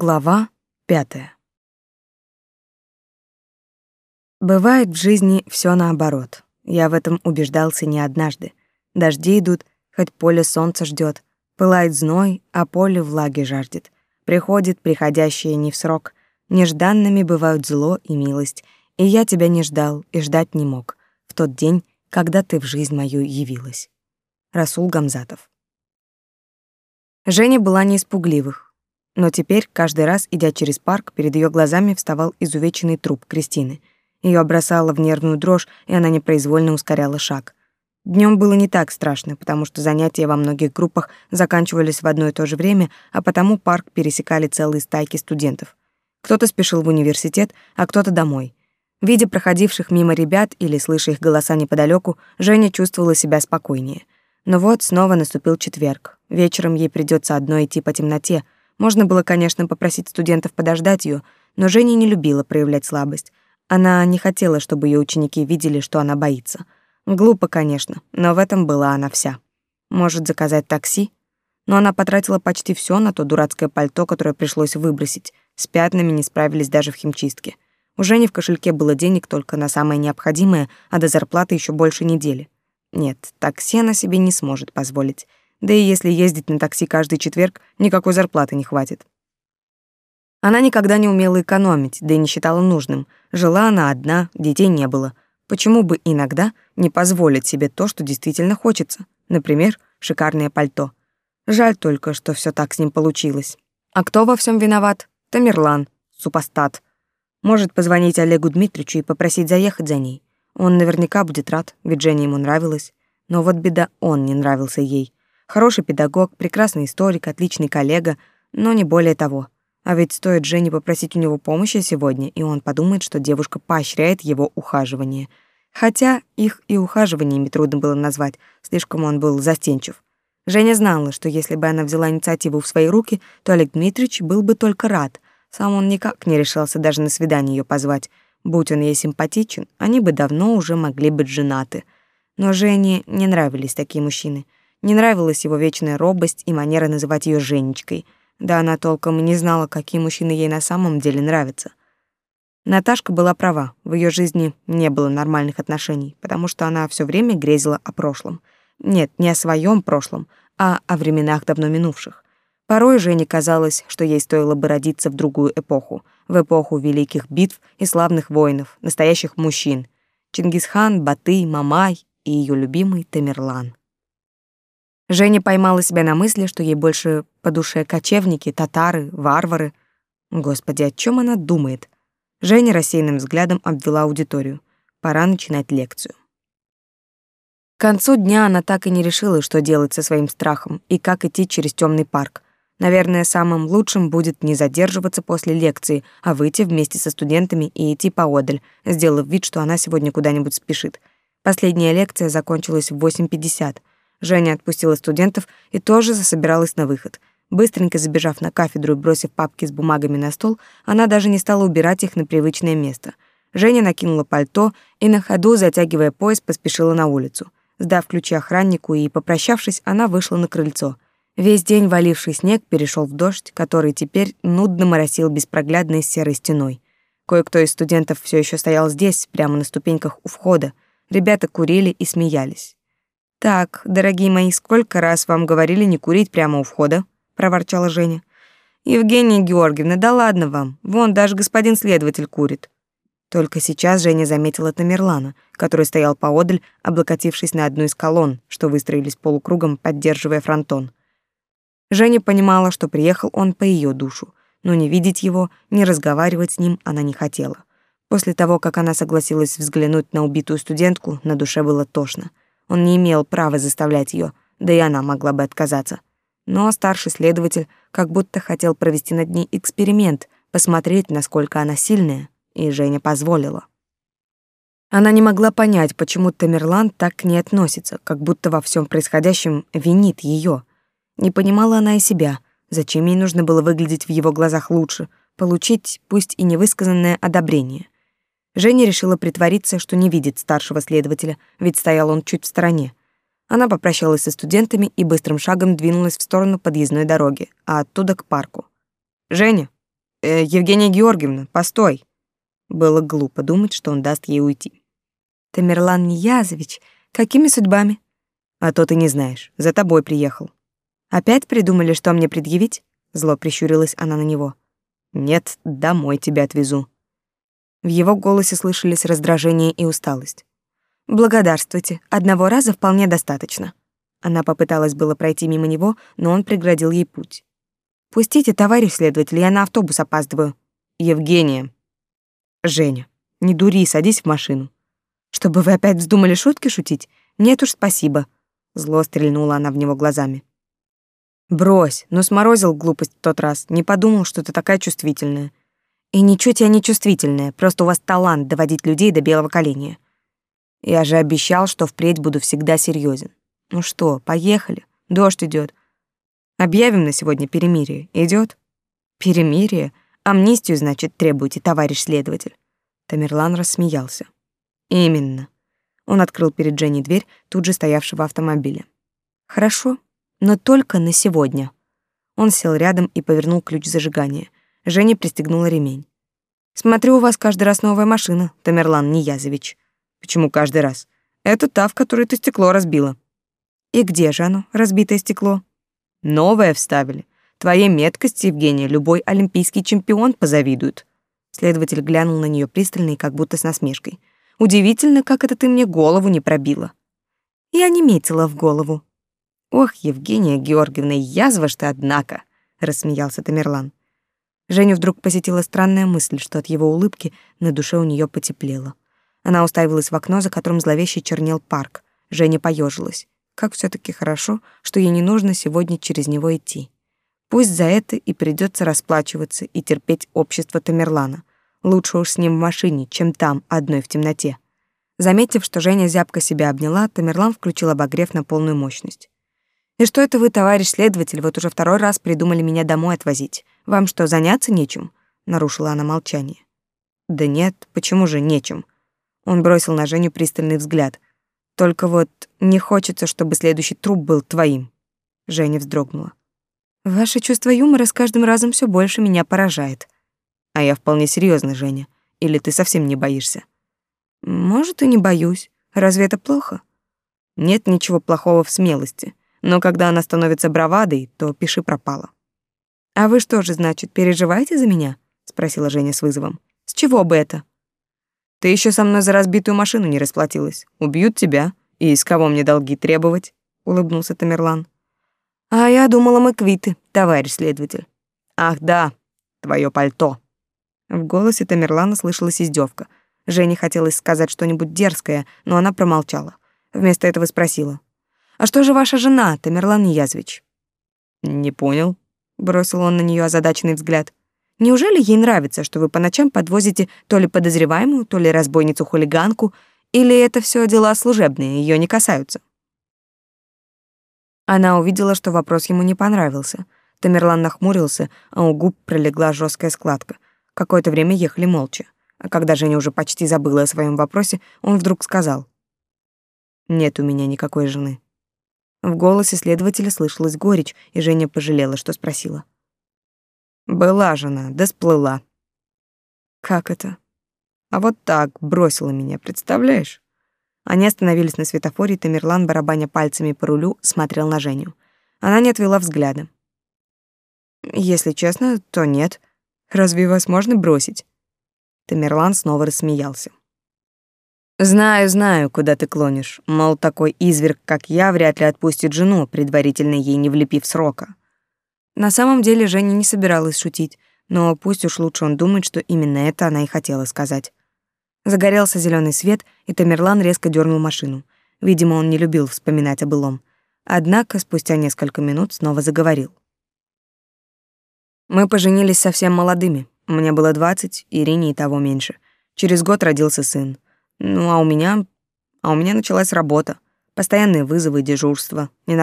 Глава пятая. Бывает в жизни все наоборот. Я в этом убеждался не однажды. Дожди идут, хоть поле солнца ждет, пылает зной, а поле влаги жаждет. Приходит приходящее не в срок. Нежданными бывают зло и милость, и я тебя не ждал и ждать не мог в тот день, когда ты в жизнь мою явилась. Расул Гамзатов. Женя была не испугливых, но теперь, каждый раз, идя через парк, перед ее глазами вставал изувеченный труп Кристины. Ее бросало в нервную дрожь, и она непроизвольно ускоряла шаг. Днем было не так страшно, потому что занятия во многих группах заканчивались в одно и то же время, а потому парк пересекали целые стайки студентов. Кто-то спешил в университет, а кто-то домой. Видя проходивших мимо ребят или слыша их голоса неподалеку, Женя чувствовала себя спокойнее. Но вот снова наступил четверг. Вечером ей придется одной идти по темноте — можно было, конечно, попросить студентов подождать ее, но Женя не любила проявлять слабость. Она не хотела, чтобы ее ученики видели, что она боится. Глупо, конечно, но в этом была она вся. Может, заказать такси? Но она потратила почти все на то дурацкое пальто, которое пришлось выбросить. С пятнами не справились даже в химчистке. У Жени в кошельке было денег только на самое необходимое, а до зарплаты еще больше недели. Нет, такси она себе не сможет позволить. Да и если ездить на такси каждый четверг, никакой зарплаты не хватит. Она никогда не умела экономить, да и не считала нужным. Жила она одна, детей не было. Почему бы иногда не позволить себе то, что действительно хочется? Например, шикарное пальто. Жаль только, что все так с ним получилось. А кто во всем виноват? Тамерлан, супостат. Может позвонить Олегу Дмитриевичу и попросить заехать за ней. Он наверняка будет рад, ведь Жене ему нравилось. Но вот беда, он не нравился ей. Хороший педагог, прекрасный историк, отличный коллега, но не более того. А ведь стоит Жене попросить у него помощи сегодня, и он подумает, что девушка поощряет его ухаживание. Хотя их и ухаживаниями трудно было назвать, слишком он был застенчив. Женя знала, что если бы она взяла инициативу в свои руки, то Олег Дмитриевич был бы только рад. Сам он никак не решался даже на свидание ее позвать. Будь он ей симпатичен, они бы давно уже могли быть женаты. Но Жене не нравились такие мужчины — не нравилась его вечная робость и манера называть ее Женечкой. Да она толком и не знала, какие мужчины ей на самом деле нравятся. Наташка была права. В ее жизни не было нормальных отношений, потому что она все время грезила о прошлом. Нет, не о своем прошлом, а о временах давно минувших. Порой Жене казалось, что ей стоило бы родиться в другую эпоху, в эпоху великих битв и славных воинов, настоящих мужчин. Чингисхан, Батый, Мамай и ее любимый Тамерлан. Женя поймала себя на мысли, что ей больше по душе кочевники, татары, варвары. Господи, о чем она думает? Женя рассеянным взглядом обвела аудиторию. Пора начинать лекцию. К концу дня она так и не решила, что делать со своим страхом и как идти через темный парк. Наверное, самым лучшим будет не задерживаться после лекции, а выйти вместе со студентами и идти поодаль, сделав вид, что она сегодня куда-нибудь спешит. Последняя лекция закончилась в 8.50. Женя отпустила студентов и тоже засобиралась на выход. Быстренько забежав на кафедру и бросив папки с бумагами на стол, она даже не стала убирать их на привычное место. Женя накинула пальто и на ходу, затягивая пояс, поспешила на улицу. Сдав ключи охраннику и попрощавшись, она вышла на крыльцо. Весь день валивший снег перешел в дождь, который теперь нудно моросил беспроглядной серой стеной. Кое-кто из студентов все еще стоял здесь, прямо на ступеньках у входа. Ребята курили и смеялись. «Так, дорогие мои, сколько раз вам говорили не курить прямо у входа?» — проворчала Женя. «Евгения Георгиевна, да ладно вам. Вон даже господин следователь курит». Только сейчас Женя заметила Тамерлана, который стоял поодаль, облокотившись на одну из колонн, что выстроились полукругом, поддерживая фронтон. Женя понимала, что приехал он по ее душу, но не видеть его, не разговаривать с ним она не хотела. После того, как она согласилась взглянуть на убитую студентку, на душе было тошно. Он не имел права заставлять ее, да и она могла бы отказаться. Но старший следователь как будто хотел провести над ней эксперимент, посмотреть, насколько она сильная, и Женя позволила. Она не могла понять, почему Тамерлан так к ней относится, как будто во всем происходящем винит ее. Не понимала она и себя, зачем ей нужно было выглядеть в его глазах лучше, получить, пусть и невысказанное одобрение — Женя решила притвориться, что не видит старшего следователя, ведь стоял он чуть в стороне. Она попрощалась со студентами и быстрым шагом двинулась в сторону подъездной дороги, а оттуда к парку. «Женя, Э, Евгения Георгиевна, постой. Было глупо думать, что он даст ей уйти. Тамерлан Ниязович, какими судьбами? А то ты не знаешь. За тобой приехал. Опять придумали, что мне предъявить? Зло прищурилась она на него. Нет, домой тебя отвезу. В его голосе слышались раздражение и усталость. Благодарствуйте, одного раза вполне достаточно. Она попыталась было пройти мимо него, но он преградил ей путь. Пустите, товарищ следователь, я на автобус опаздываю. Евгения. Женя, не дури, садись в машину. Чтобы вы опять вздумали шутки шутить? Нет уж, спасибо. Зло стрельнула она в него глазами. Брось, ну сморозил глупость в тот раз, не подумал, что ты такая чувствительная. И ничуть я не чувствительная, просто у вас талант доводить людей до белого коленя. Я же обещал, что впредь буду всегда серьезен. Ну что, поехали? Дождь идет. Объявим на сегодня перемирие. Идет? Перемирие? Амнистию, значит, требуете, товарищ следователь. Тамерлан рассмеялся. Именно. Он открыл перед Женей дверь, тут же стоявшего автомобиля. Хорошо, но только на сегодня. Он сел рядом и повернул ключ зажигания. Женя пристегнула ремень. Смотрю, у вас каждый раз новая машина, Тамерлан Ниязович. Почему каждый раз? Это та, в которой ты стекло разбила. И где же оно, разбитое стекло? Новое вставили. Твоей меткости, Евгения, любой олимпийский чемпион позавидует. Следователь глянул на нее пристально и как будто с насмешкой. Удивительно, как это ты мне голову не пробила. Я не метила в голову. Ох, Евгения Георгиевна, язва ж ты, однако, рассмеялся Тамерлан. Женю вдруг посетила странная мысль, что от его улыбки на душе у нее потеплело. Она уставилась в окно, за которым зловеще чернел парк. Женя поежилась. Как все таки хорошо, что ей не нужно сегодня через него идти. Пусть за это и придется расплачиваться и терпеть общество Тамерлана. Лучше уж с ним в машине, чем там, одной в темноте. Заметив, что Женя зябко себя обняла, Тамерлан включил обогрев на полную мощность. «И что это вы, товарищ следователь, вот уже второй раз придумали меня домой отвозить? Вам что, заняться нечем?» — нарушила она молчание. «Да нет, почему же нечем?» Он бросил на Женю пристальный взгляд — только вот не хочется, чтобы следующий труп был твоим. Женя вздрогнула. Ваше чувство юмора с каждым разом все больше меня поражает. А я вполне серьезно, Женя. Или ты совсем не боишься? Может, и не боюсь. Разве это плохо? Нет ничего плохого в смелости. Но когда она становится бравадой, то пиши пропало. А вы что же, значит, переживаете за меня? спросила Женя с вызовом. С чего бы это? Ты еще со мной за разбитую машину не расплатилась. Убьют тебя. И из кого мне долги требовать? Улыбнулся Тамерлан. А я думала, мы квиты, товарищ следователь. Ах, да, твое пальто. В голосе Тамерлана слышалась издевка. Жене хотелось сказать что-нибудь дерзкое, но она промолчала. Вместо этого спросила: "А что же ваша жена, Тамерлан Язович?" "Не понял", бросил он на нее озадаченный взгляд. Неужели ей нравится, что вы по ночам подвозите то ли подозреваемую, то ли разбойницу-хулиганку, или это все дела служебные, ее не касаются? Она увидела, что вопрос ему не понравился. Тамерлан нахмурился, а у губ пролегла жесткая складка. Какое-то время ехали молча. А когда Женя уже почти забыла о своем вопросе, он вдруг сказал: "Нет у меня никакой жены". В голосе следователя слышалась горечь, и Женя пожалела, что спросила. Была жена, да сплыла. Как это? А вот так бросила меня, представляешь? Они остановились на светофоре, и Тамерлан, барабаня пальцами по рулю, смотрел на Женю. Она не отвела взгляда. Если честно, то нет. Разве вас можно бросить? Тамерлан снова рассмеялся. Знаю, знаю, куда ты клонишь. Мол, такой изверг, как я, вряд ли отпустит жену, предварительно ей не влепив срока. На самом деле Женя не собиралась шутить, но пусть уж лучше он думает, что именно это она и хотела сказать. Загорелся зеленый свет, и Тамерлан резко дернул машину. Видимо, он не любил вспоминать о былом. Однако спустя несколько минут снова заговорил. Мы поженились совсем молодыми. Мне было двадцать, Ирине и того меньше. Через год родился сын. Ну, а у меня... А у меня началась работа. Постоянные вызовы, дежурства. Ни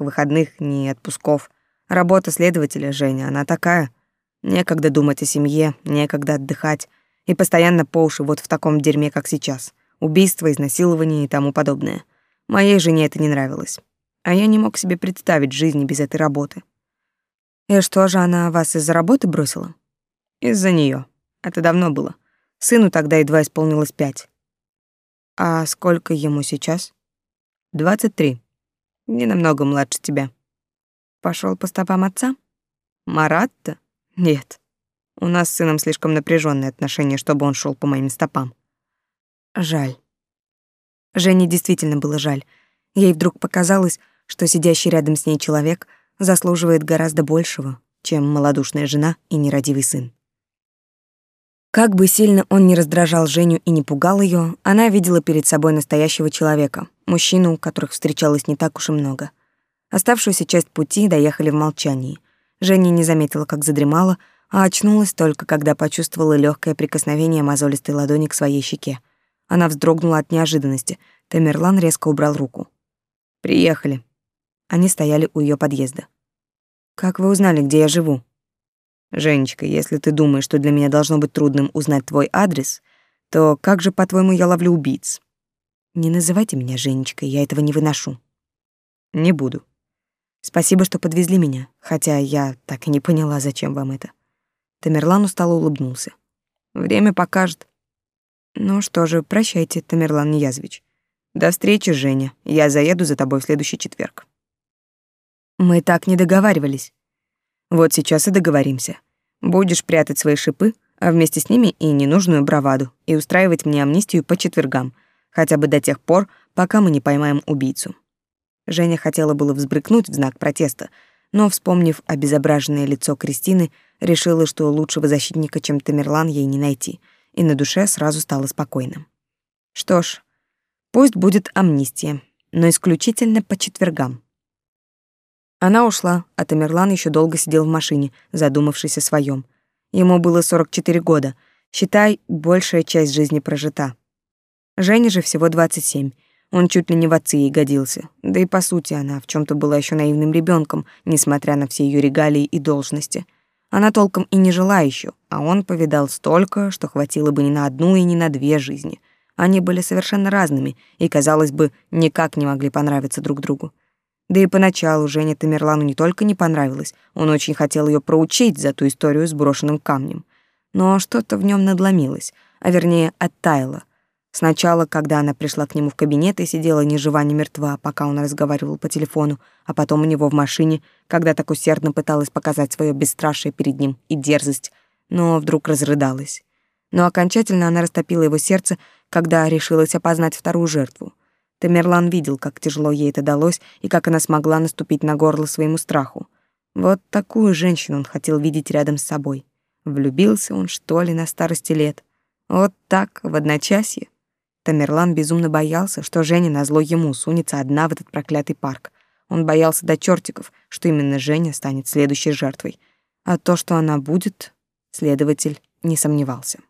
выходных, ни отпусков. Работа следователя, Женя, она такая. Некогда думать о семье, некогда отдыхать. И постоянно по уши вот в таком дерьме, как сейчас. Убийства, изнасилования и тому подобное. Моей жене это не нравилось. А я не мог себе представить жизни без этой работы. И что же она вас из-за работы бросила? Из-за нее. Это давно было. Сыну тогда едва исполнилось пять. А сколько ему сейчас? Двадцать три. Не намного младше тебя. Пошел по стопам отца? Марат-то? Нет. У нас с сыном слишком напряженные отношения, чтобы он шел по моим стопам. Жаль. Жене действительно было жаль. Ей вдруг показалось, что сидящий рядом с ней человек заслуживает гораздо большего, чем малодушная жена и нерадивый сын. Как бы сильно он ни раздражал Женю и не пугал ее, она видела перед собой настоящего человека, мужчину, которых встречалось не так уж и много. Оставшуюся часть пути доехали в молчании. Женя не заметила, как задремала, а очнулась только, когда почувствовала легкое прикосновение мозолистой ладони к своей щеке. Она вздрогнула от неожиданности. Тамерлан резко убрал руку. «Приехали». Они стояли у ее подъезда. «Как вы узнали, где я живу?» «Женечка, если ты думаешь, что для меня должно быть трудным узнать твой адрес, то как же, по-твоему, я ловлю убийц?» «Не называйте меня Женечкой, я этого не выношу». «Не буду». «Спасибо, что подвезли меня, хотя я так и не поняла, зачем вам это». Тамерлан устало улыбнулся. «Время покажет». «Ну что же, прощайте, Тамерлан Ниязович. До встречи, Женя. Я заеду за тобой в следующий четверг». Мы так не договаривались. Вот сейчас и договоримся. Будешь прятать свои шипы, а вместе с ними и ненужную браваду, и устраивать мне амнистию по четвергам, хотя бы до тех пор, пока мы не поймаем убийцу. Женя хотела было взбрыкнуть в знак протеста, но, вспомнив обезображенное лицо Кристины, решила, что лучшего защитника, чем Тамерлан, ей не найти, и на душе сразу стало спокойно. Что ж, пусть будет амнистия, но исключительно по четвергам. Она ушла, а Тамерлан еще долго сидел в машине, задумавшись о своем. Ему было 44 года. Считай, большая часть жизни прожита. Жене же всего 27. Он чуть ли не в отцы ей годился. Да и по сути она в чем то была еще наивным ребенком, несмотря на все ее регалии и должности. Она толком и не жила еще, а он повидал столько, что хватило бы ни на одну и ни на две жизни. Они были совершенно разными и, казалось бы, никак не могли понравиться друг другу. Да и поначалу Жене Тамерлану не только не понравилось, он очень хотел ее проучить за ту историю с брошенным камнем. Но что-то в нем надломилось, а вернее оттаяло. Сначала, когда она пришла к нему в кабинет и сидела ни жива, ни мертва, пока он разговаривал по телефону, а потом у него в машине, когда так усердно пыталась показать свое бесстрашие перед ним и дерзость, но вдруг разрыдалась. Но окончательно она растопила его сердце, когда решилась опознать вторую жертву — Тамерлан видел, как тяжело ей это далось и как она смогла наступить на горло своему страху. Вот такую женщину он хотел видеть рядом с собой. Влюбился он, что ли, на старости лет. Вот так, в одночасье. Тамерлан безумно боялся, что Женя назло ему сунется одна в этот проклятый парк. Он боялся до чертиков, что именно Женя станет следующей жертвой. А то, что она будет, следователь не сомневался.